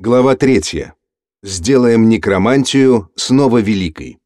Глава третья. Сделаем некромантию снова великой.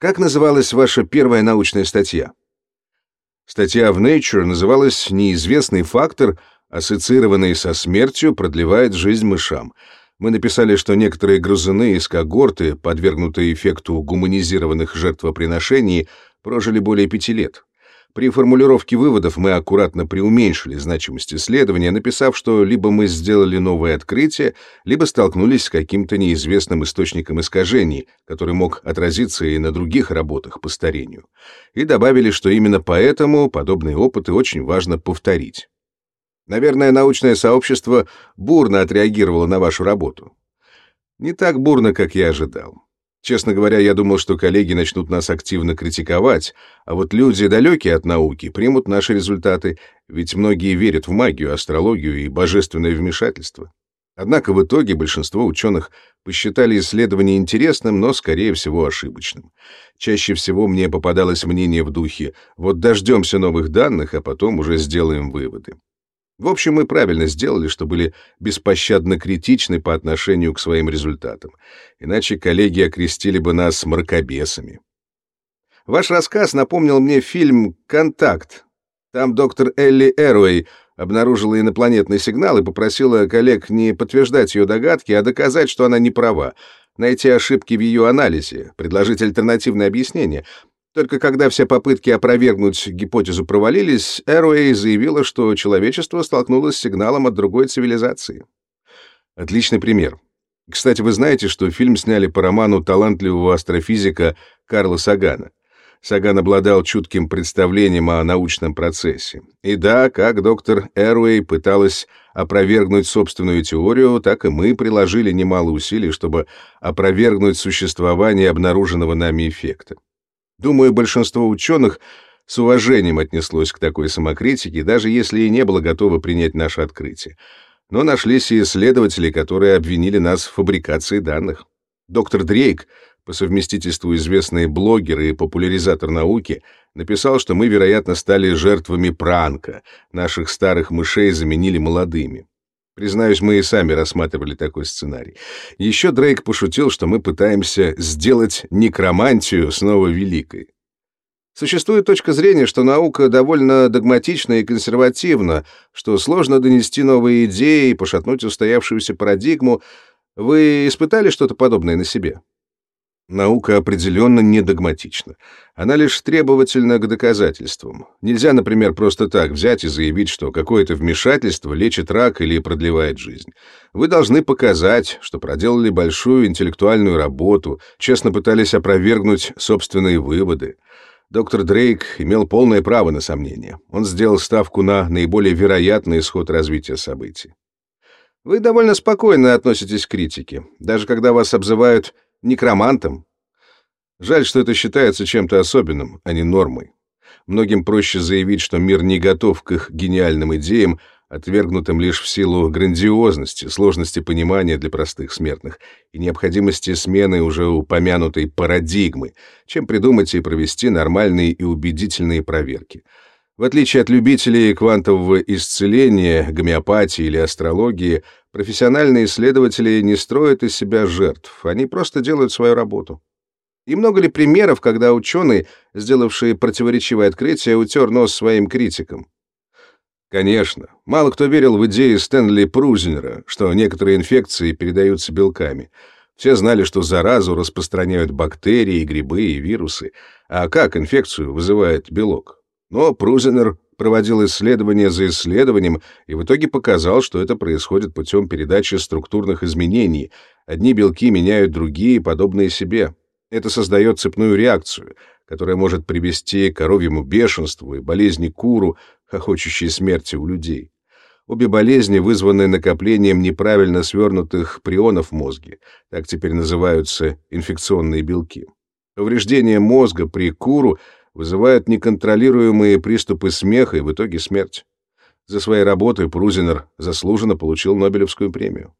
Как называлась ваша первая научная статья? Статья в Nature называлась «Неизвестный фактор, ассоциированный со смертью, продлевает жизнь мышам». Мы написали, что некоторые грызуны из когорты, подвергнутые эффекту гуманизированных жертвоприношений, прожили более пяти лет. При формулировке выводов мы аккуратно преуменьшили значимость исследования, написав, что либо мы сделали новое открытие, либо столкнулись с каким-то неизвестным источником искажений, который мог отразиться и на других работах по старению. И добавили, что именно поэтому подобные опыты очень важно повторить. Наверное, научное сообщество бурно отреагировало на вашу работу. Не так бурно, как я ожидал. Честно говоря, я думал, что коллеги начнут нас активно критиковать, а вот люди, далекие от науки, примут наши результаты, ведь многие верят в магию, астрологию и божественное вмешательство. Однако в итоге большинство ученых посчитали исследование интересным, но, скорее всего, ошибочным. Чаще всего мне попадалось мнение в духе «вот дождемся новых данных, а потом уже сделаем выводы». В общем, мы правильно сделали, что были беспощадно критичны по отношению к своим результатам. Иначе коллеги окрестили бы нас мракобесами. Ваш рассказ напомнил мне фильм «Контакт». Там доктор Элли Эруэй обнаружила инопланетный сигнал и попросила коллег не подтверждать ее догадки, а доказать, что она не права, найти ошибки в ее анализе, предложить альтернативное объяснение — только когда все попытки опровергнуть гипотезу провалились, Эруэй заявила, что человечество столкнулось с сигналом от другой цивилизации. Отличный пример. Кстати, вы знаете, что фильм сняли по роману талантливого астрофизика Карла Сагана. Саган обладал чутким представлением о научном процессе. И да, как доктор Эруэй пыталась опровергнуть собственную теорию, так и мы приложили немало усилий, чтобы опровергнуть существование обнаруженного нами эффекта. Думаю, большинство ученых с уважением отнеслось к такой самокритике, даже если и не было готово принять наше открытие. Но нашлись и исследователи, которые обвинили нас в фабрикации данных. Доктор Дрейк, по совместительству известный блогер и популяризатор науки, написал, что мы, вероятно, стали жертвами пранка, наших старых мышей заменили молодыми. Признаюсь, мы и сами рассматривали такой сценарий. Еще Дрейк пошутил, что мы пытаемся сделать некромантию снова великой. Существует точка зрения, что наука довольно догматична и консервативна, что сложно донести новые идеи и пошатнуть устоявшуюся парадигму. Вы испытали что-то подобное на себе? Наука определенно не догматична. Она лишь требовательна к доказательствам. Нельзя, например, просто так взять и заявить, что какое-то вмешательство лечит рак или продлевает жизнь. Вы должны показать, что проделали большую интеллектуальную работу, честно пытались опровергнуть собственные выводы. Доктор Дрейк имел полное право на сомнения. Он сделал ставку на наиболее вероятный исход развития событий. Вы довольно спокойно относитесь к критике, даже когда вас обзывают некромантом. Жаль, что это считается чем-то особенным, а не нормой. Многим проще заявить, что мир не готов к их гениальным идеям, отвергнутым лишь в силу грандиозности, сложности понимания для простых смертных и необходимости смены уже упомянутой парадигмы, чем придумать и провести нормальные и убедительные проверки. В отличие от любителей квантового исцеления, гомеопатии или астрологии, Профессиональные исследователи не строят из себя жертв, они просто делают свою работу. И много ли примеров, когда ученый, сделавший противоречивое открытие, утер нос своим критикам? Конечно, мало кто верил в идеи Стэнли Прузенера, что некоторые инфекции передаются белками. Все знали, что заразу распространяют бактерии, грибы и вирусы. А как инфекцию вызывает белок? Но Прузенер проводил исследование за исследованием и в итоге показал, что это происходит путем передачи структурных изменений. Одни белки меняют другие, подобные себе. Это создает цепную реакцию, которая может привести к коровьему бешенству и болезни куру, хохочущей смерти у людей. Обе болезни вызваны накоплением неправильно свернутых прионов в мозге, так теперь называются инфекционные белки. Повреждение мозга при куру — вызывают неконтролируемые приступы смеха и в итоге смерть. За своей работой Прузинер заслуженно получил Нобелевскую премию.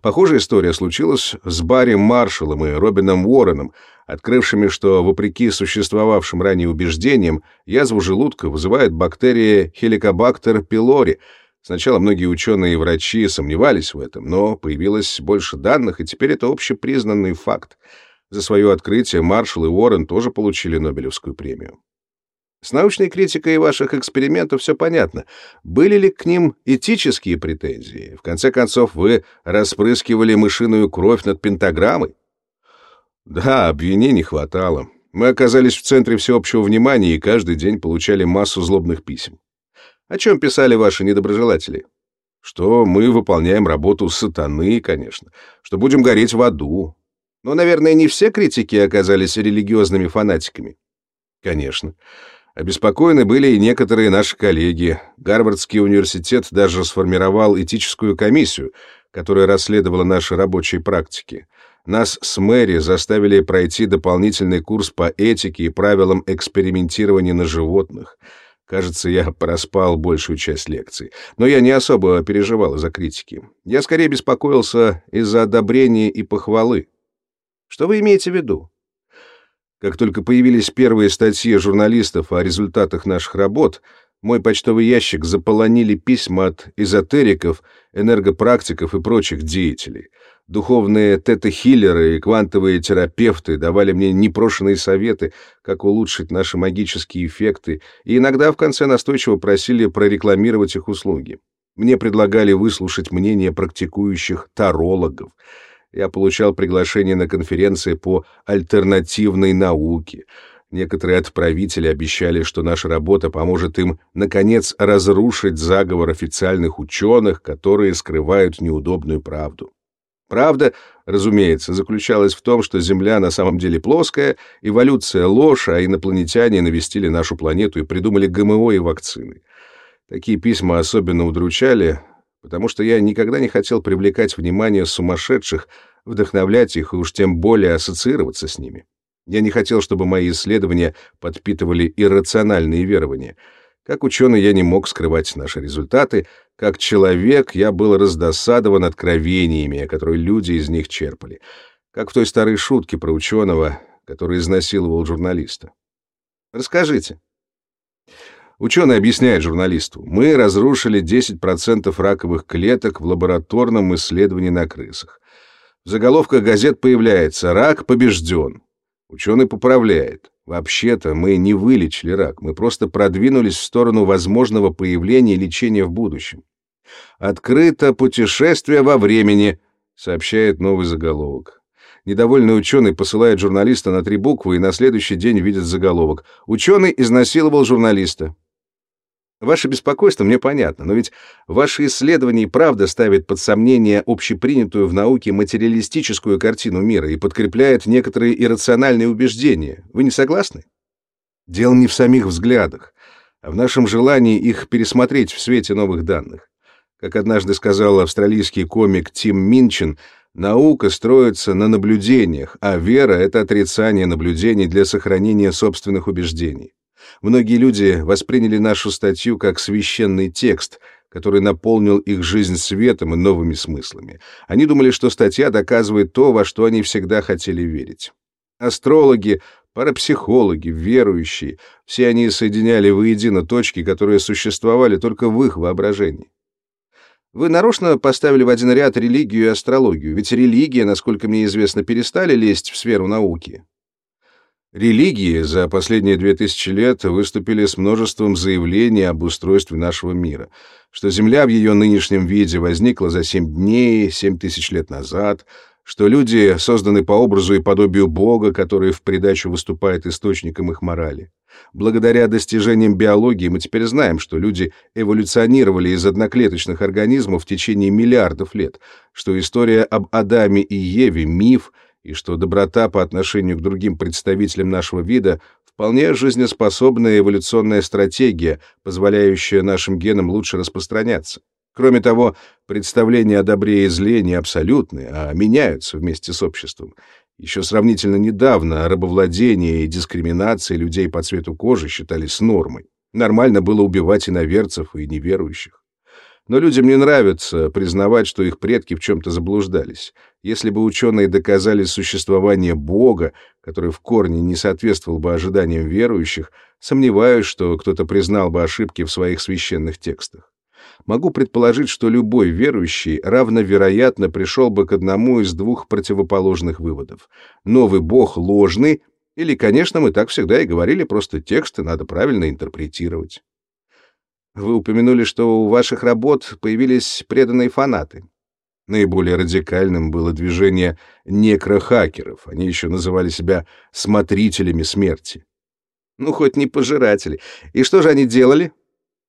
Похожая история случилась с Барри Маршалом и Робином Уорреном, открывшими, что, вопреки существовавшим ранее убеждениям, язву желудка вызывает бактерия Helicobacter pylori, Сначала многие ученые и врачи сомневались в этом, но появилось больше данных, и теперь это общепризнанный факт. За свое открытие Маршалл и Уоррен тоже получили Нобелевскую премию. С научной критикой ваших экспериментов все понятно. Были ли к ним этические претензии? В конце концов, вы распрыскивали мышиную кровь над пентаграммой? Да, обвинений хватало. Мы оказались в центре всеобщего внимания и каждый день получали массу злобных писем. О чем писали ваши недоброжелатели? Что мы выполняем работу сатаны, конечно, что будем гореть в аду. Но, наверное, не все критики оказались религиозными фанатиками. Конечно. Обеспокоены были и некоторые наши коллеги. Гарвардский университет даже сформировал этическую комиссию, которая расследовала наши рабочие практики. Нас с Мэри заставили пройти дополнительный курс по этике и правилам экспериментирования на животных. Кажется, я проспал большую часть лекций. Но я не особо переживал из-за критики. Я скорее беспокоился из-за одобрения и похвалы. Что вы имеете в виду? Как только появились первые статьи журналистов о результатах наших работ, мой почтовый ящик заполонили письма от эзотериков, энергопрактиков и прочих деятелей. Духовные тета-хиллеры и квантовые терапевты давали мне непрошенные советы, как улучшить наши магические эффекты, и иногда в конце настойчиво просили прорекламировать их услуги. Мне предлагали выслушать мнение практикующих тарологов — я получал приглашение на конференции по альтернативной науке. Некоторые отправители обещали, что наша работа поможет им, наконец, разрушить заговор официальных ученых, которые скрывают неудобную правду. Правда, разумеется, заключалась в том, что Земля на самом деле плоская, эволюция — ложь, а инопланетяне навестили нашу планету и придумали ГМО и вакцины. Такие письма особенно удручали, потому что я никогда не хотел привлекать внимание сумасшедших, вдохновлять их и уж тем более ассоциироваться с ними. Я не хотел, чтобы мои исследования подпитывали иррациональные верования. Как ученый я не мог скрывать наши результаты, как человек я был раздосадован откровениями, которые люди из них черпали. Как в той старой шутке про ученого, который изнасиловал журналиста. Расскажите. Ученый объясняет журналисту, мы разрушили 10% раковых клеток в лабораторном исследовании на крысах. В заголовках газет появляется «Рак побежден». Ученый поправляет. Вообще-то мы не вылечили рак, мы просто продвинулись в сторону возможного появления лечения в будущем. «Открыто путешествие во времени», — сообщает новый заголовок. Недовольный ученый посылает журналиста на три буквы и на следующий день видит заголовок. «Ученый изнасиловал журналиста». Ваше беспокойство мне понятно, но ведь ваши исследования и правда ставят под сомнение общепринятую в науке материалистическую картину мира и подкрепляют некоторые иррациональные убеждения. Вы не согласны? Дело не в самих взглядах, а в нашем желании их пересмотреть в свете новых данных. Как однажды сказал австралийский комик Тим Минчин, наука строится на наблюдениях, а вера — это отрицание наблюдений для сохранения собственных убеждений. Многие люди восприняли нашу статью как священный текст, который наполнил их жизнь светом и новыми смыслами. Они думали, что статья доказывает то, во что они всегда хотели верить. Астрологи, парапсихологи, верующие — все они соединяли воедино точки, которые существовали только в их воображении. Вы нарочно поставили в один ряд религию и астрологию, ведь религия, насколько мне известно, перестали лезть в сферу науки. Религии за последние две тысячи лет выступили с множеством заявлений об устройстве нашего мира, что Земля в ее нынешнем виде возникла за семь дней, семь тысяч лет назад, что люди созданы по образу и подобию Бога, который в придачу выступает источником их морали. Благодаря достижениям биологии мы теперь знаем, что люди эволюционировали из одноклеточных организмов в течение миллиардов лет, что история об Адаме и Еве — миф — и что доброта по отношению к другим представителям нашего вида вполне жизнеспособная эволюционная стратегия, позволяющая нашим генам лучше распространяться. Кроме того, представления о добре и зле не абсолютны, а меняются вместе с обществом. Еще сравнительно недавно рабовладение и дискриминация людей по цвету кожи считались нормой. Нормально было убивать иноверцев и неверующих. Но людям не нравится признавать, что их предки в чем-то заблуждались. Если бы ученые доказали существование Бога, который в корне не соответствовал бы ожиданиям верующих, сомневаюсь, что кто-то признал бы ошибки в своих священных текстах. Могу предположить, что любой верующий равновероятно пришел бы к одному из двух противоположных выводов. Новый бог ложный, или, конечно, мы так всегда и говорили, просто тексты надо правильно интерпретировать. Вы упомянули, что у ваших работ появились преданные фанаты. Наиболее радикальным было движение некрохакеров. Они еще называли себя «смотрителями смерти». Ну, хоть не пожиратели. И что же они делали?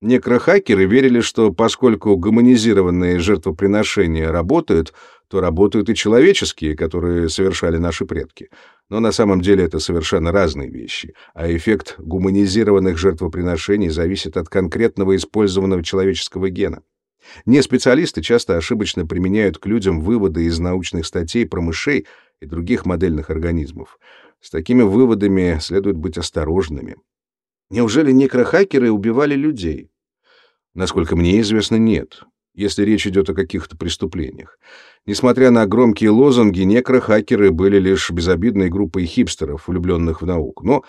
Некрохакеры верили, что поскольку гуманизированные жертвоприношения работают, то работают и человеческие, которые совершали наши предки. Но на самом деле это совершенно разные вещи, а эффект гуманизированных жертвоприношений зависит от конкретного использованного человеческого гена. Не специалисты часто ошибочно применяют к людям выводы из научных статей про мышей и других модельных организмов. С такими выводами следует быть осторожными. Неужели некрохакеры убивали людей? Насколько мне известно, нет, если речь идет о каких-то преступлениях. Несмотря на громкие лозунги, некрохакеры были лишь безобидной группой хипстеров, влюбленных в науку. Но,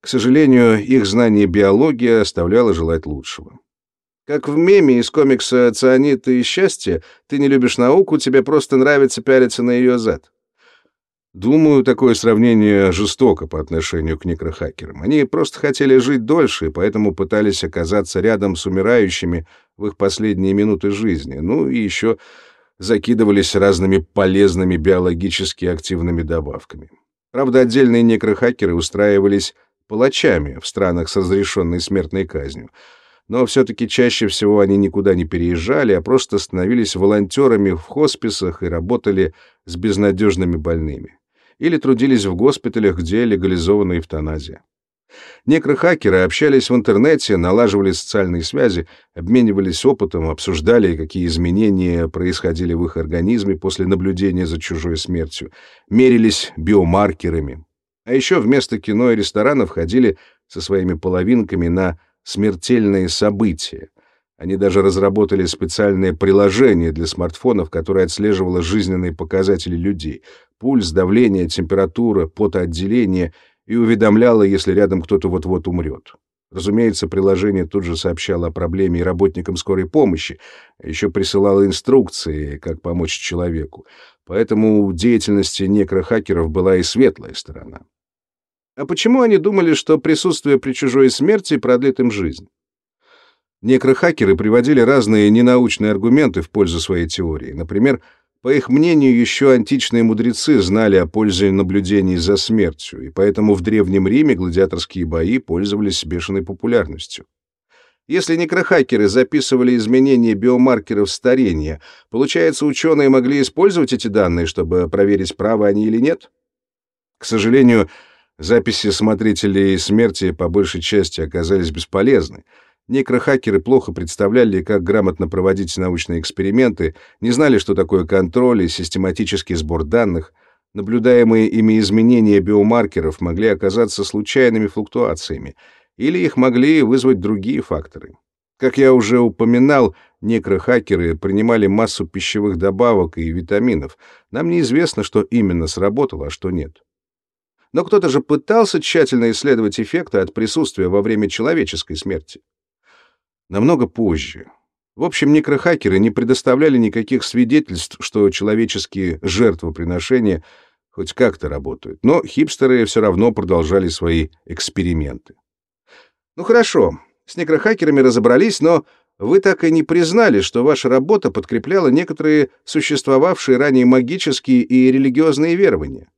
к сожалению, их знание биологии оставляло желать лучшего. Как в меме из комикса «Цианид и счастье», ты не любишь науку, тебе просто нравится пялиться на ее зад. Думаю, такое сравнение жестоко по отношению к некрохакерам. Они просто хотели жить дольше, и поэтому пытались оказаться рядом с умирающими в их последние минуты жизни. Ну и еще закидывались разными полезными биологически активными добавками. Правда, отдельные некрохакеры устраивались палачами в странах с разрешенной смертной казнью. Но все-таки чаще всего они никуда не переезжали, а просто становились волонтерами в хосписах и работали с безнадежными больными или трудились в госпиталях, где легализована эвтаназия. Некрохакеры общались в интернете, налаживали социальные связи, обменивались опытом, обсуждали, какие изменения происходили в их организме после наблюдения за чужой смертью, мерились биомаркерами. А еще вместо кино и ресторанов ходили со своими половинками на смертельные события, они даже разработали специальное приложение для смартфонов, которое отслеживало жизненные показатели людей — пульс, давление, температура, потоотделение — и уведомляло, если рядом кто-то вот-вот умрет. Разумеется, приложение тут же сообщало о проблеме и работникам скорой помощи, а еще присылало инструкции, как помочь человеку. Поэтому у деятельности некрохакеров была и светлая сторона. А почему они думали, что присутствие при чужой смерти продлит им жизнь? Некрохакеры приводили разные ненаучные аргументы в пользу своей теории. Например, по их мнению, еще античные мудрецы знали о пользе наблюдений за смертью, и поэтому в Древнем Риме гладиаторские бои пользовались бешеной популярностью. Если некрохакеры записывали изменения биомаркеров старения, получается, ученые могли использовать эти данные, чтобы проверить, правы они или нет? К сожалению, записи смотрителей смерти по большей части оказались бесполезны — Некрохакеры плохо представляли, как грамотно проводить научные эксперименты, не знали, что такое контроль и систематический сбор данных. Наблюдаемые ими изменения биомаркеров могли оказаться случайными флуктуациями, или их могли вызвать другие факторы. Как я уже упоминал, некрохакеры принимали массу пищевых добавок и витаминов. Нам неизвестно, что именно сработало, а что нет. Но кто-то же пытался тщательно исследовать эффекты от присутствия во время человеческой смерти намного позже. В общем, некрохакеры не предоставляли никаких свидетельств, что человеческие жертвоприношения хоть как-то работают, но хипстеры все равно продолжали свои эксперименты. Ну хорошо, с некрохакерами разобрались, но вы так и не признали, что ваша работа подкрепляла некоторые существовавшие ранее магические и религиозные верования.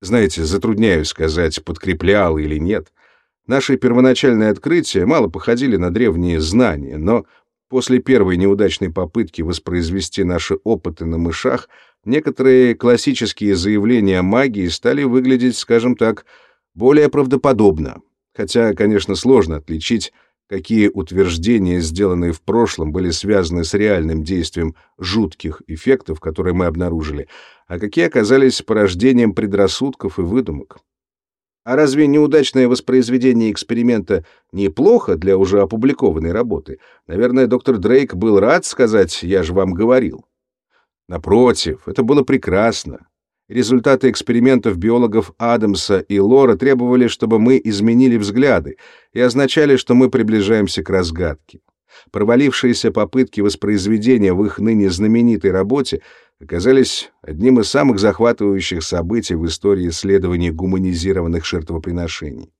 Знаете, затрудняюсь сказать, подкреплял или нет. Наши первоначальные открытия мало походили на древние знания, но после первой неудачной попытки воспроизвести наши опыты на мышах, некоторые классические заявления о магии стали выглядеть, скажем так, более правдоподобно. Хотя, конечно, сложно отличить, какие утверждения, сделанные в прошлом, были связаны с реальным действием жутких эффектов, которые мы обнаружили, а какие оказались порождением предрассудков и выдумок. А разве неудачное воспроизведение эксперимента неплохо для уже опубликованной работы? Наверное, доктор Дрейк был рад сказать «я же вам говорил». Напротив, это было прекрасно. Результаты экспериментов биологов Адамса и Лора требовали, чтобы мы изменили взгляды и означали, что мы приближаемся к разгадке. Провалившиеся попытки воспроизведения в их ныне знаменитой работе оказались одним из самых захватывающих событий в истории исследований гуманизированных жертвоприношений.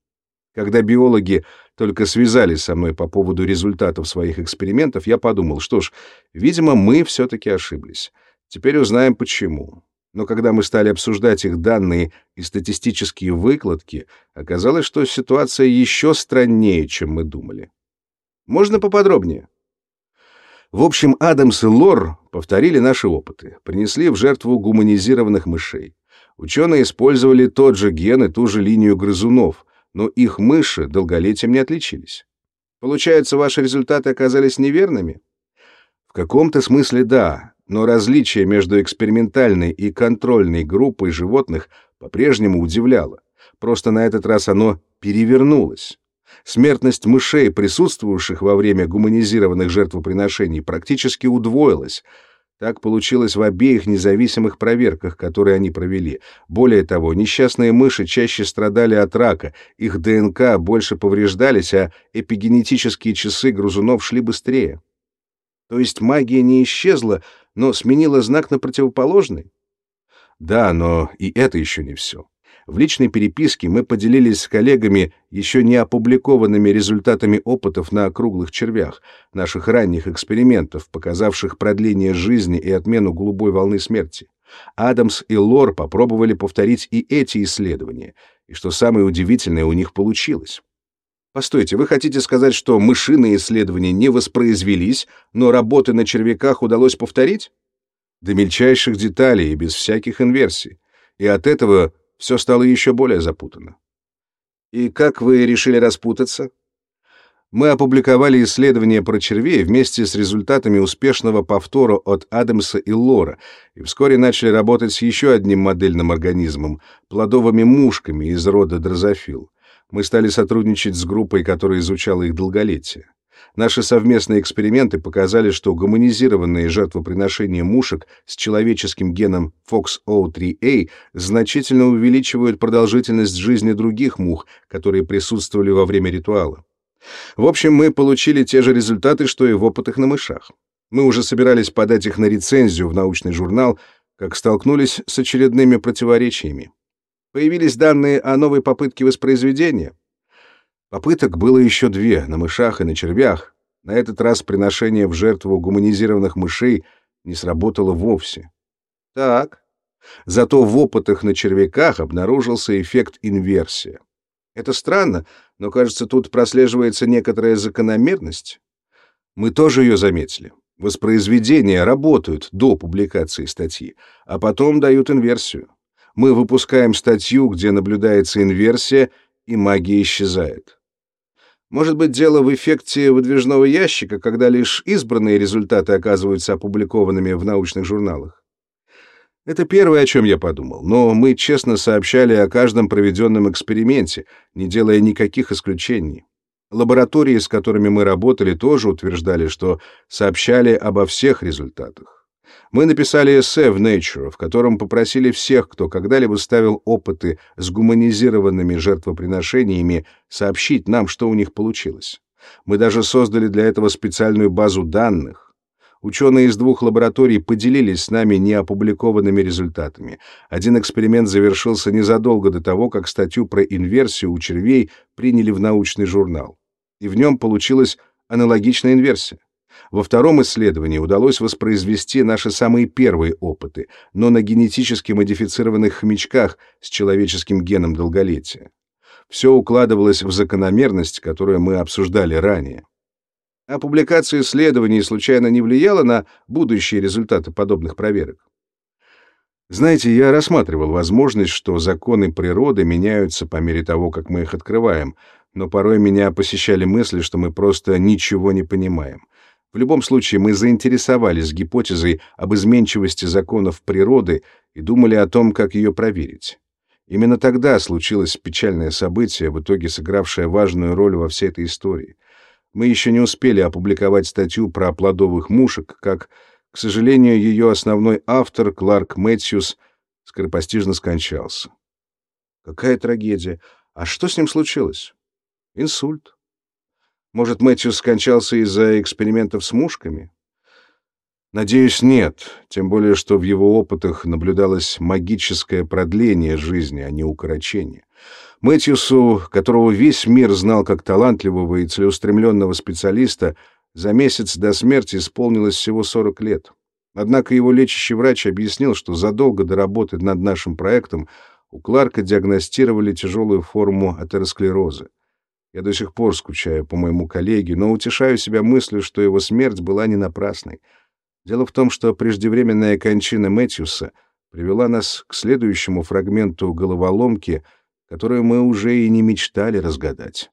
Когда биологи только связались со мной по поводу результатов своих экспериментов, я подумал, что ж, видимо, мы все-таки ошиблись. Теперь узнаем почему. Но когда мы стали обсуждать их данные и статистические выкладки, оказалось, что ситуация еще страннее, чем мы думали. Можно поподробнее? В общем, Адамс и Лор повторили наши опыты, принесли в жертву гуманизированных мышей. Ученые использовали тот же ген и ту же линию грызунов, но их мыши долголетием не отличились. Получается, ваши результаты оказались неверными? В каком-то смысле да, но различие между экспериментальной и контрольной группой животных по-прежнему удивляло. Просто на этот раз оно перевернулось. Смертность мышей, присутствовавших во время гуманизированных жертвоприношений, практически удвоилась — так получилось в обеих независимых проверках, которые они провели. Более того, несчастные мыши чаще страдали от рака, их ДНК больше повреждались, а эпигенетические часы грызунов шли быстрее. То есть магия не исчезла, но сменила знак на противоположный? Да, но и это еще не все. В личной переписке мы поделились с коллегами еще не опубликованными результатами опытов на округлых червях, наших ранних экспериментов, показавших продление жизни и отмену голубой волны смерти. Адамс и Лор попробовали повторить и эти исследования, и что самое удивительное, у них получилось. Постойте, вы хотите сказать, что мышиные исследования не воспроизвелись, но работы на червяках удалось повторить? До мельчайших деталей и без всяких инверсий. И от этого все стало еще более запутанно. И как вы решили распутаться? Мы опубликовали исследование про червей вместе с результатами успешного повтора от Адамса и Лора, и вскоре начали работать с еще одним модельным организмом — плодовыми мушками из рода дрозофил. Мы стали сотрудничать с группой, которая изучала их долголетие. Наши совместные эксперименты показали, что гуманизированные жертвоприношения мушек с человеческим геном FOXO3A значительно увеличивают продолжительность жизни других мух, которые присутствовали во время ритуала. В общем, мы получили те же результаты, что и в опытах на мышах. Мы уже собирались подать их на рецензию в научный журнал, как столкнулись с очередными противоречиями. Появились данные о новой попытке воспроизведения, Попыток было еще две, на мышах и на червях. На этот раз приношение в жертву гуманизированных мышей не сработало вовсе. Так. Зато в опытах на червяках обнаружился эффект инверсия. Это странно, но, кажется, тут прослеживается некоторая закономерность. Мы тоже ее заметили. Воспроизведения работают до публикации статьи, а потом дают инверсию. Мы выпускаем статью, где наблюдается инверсия, и магия исчезает. Может быть, дело в эффекте выдвижного ящика, когда лишь избранные результаты оказываются опубликованными в научных журналах? Это первое, о чем я подумал, но мы честно сообщали о каждом проведенном эксперименте, не делая никаких исключений. Лаборатории, с которыми мы работали, тоже утверждали, что сообщали обо всех результатах. Мы написали эссе в Nature, в котором попросили всех, кто когда-либо ставил опыты с гуманизированными жертвоприношениями, сообщить нам, что у них получилось. Мы даже создали для этого специальную базу данных. Ученые из двух лабораторий поделились с нами неопубликованными результатами. Один эксперимент завершился незадолго до того, как статью про инверсию у червей приняли в научный журнал. И в нем получилась аналогичная инверсия. Во втором исследовании удалось воспроизвести наши самые первые опыты, но на генетически модифицированных хомячках с человеческим геном долголетия. Все укладывалось в закономерность, которую мы обсуждали ранее. А публикация исследований случайно не влияла на будущие результаты подобных проверок? Знаете, я рассматривал возможность, что законы природы меняются по мере того, как мы их открываем, но порой меня посещали мысли, что мы просто ничего не понимаем. В любом случае, мы заинтересовались гипотезой об изменчивости законов природы и думали о том, как ее проверить. Именно тогда случилось печальное событие, в итоге сыгравшее важную роль во всей этой истории. Мы еще не успели опубликовать статью про плодовых мушек, как, к сожалению, ее основной автор, Кларк Мэтьюс, скоропостижно скончался. Какая трагедия! А что с ним случилось? Инсульт. Может, Мэтью скончался из-за экспериментов с мушками? Надеюсь, нет, тем более, что в его опытах наблюдалось магическое продление жизни, а не укорочение. Мэтьюсу, которого весь мир знал как талантливого и целеустремленного специалиста, за месяц до смерти исполнилось всего 40 лет. Однако его лечащий врач объяснил, что задолго до работы над нашим проектом у Кларка диагностировали тяжелую форму атеросклероза. Я до сих пор скучаю по моему коллеге, но утешаю себя мыслью, что его смерть была не напрасной. Дело в том, что преждевременная кончина Мэтьюса привела нас к следующему фрагменту головоломки, которую мы уже и не мечтали разгадать.